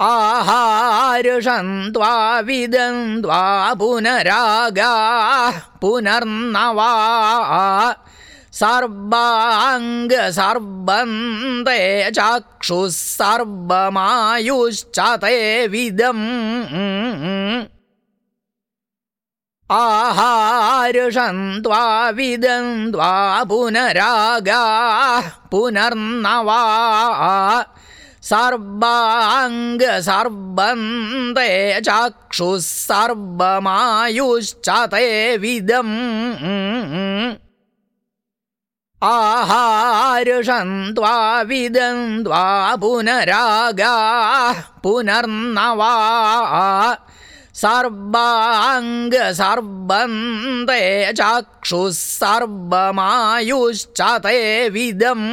आहार्षन्त्वा विदन्त्वा पुनरागाः पुनर्नवा। चाक्षुः सर्वमायुश्च ते विदम्। आहार्षन्त्वा विदन्त्वा पुनरागाः पुनर्नवा सर्वाङ्ग सर्वन्ते चाक्षुः सर्वमायुश्च ते विदम्। आहार्षन्त्वा विदन्त्वा पुनरागाः पुनर्नवा। सर्वाङ्ग सर्वन्ते चाक्षुः सर्वमायुश्च ते विदम्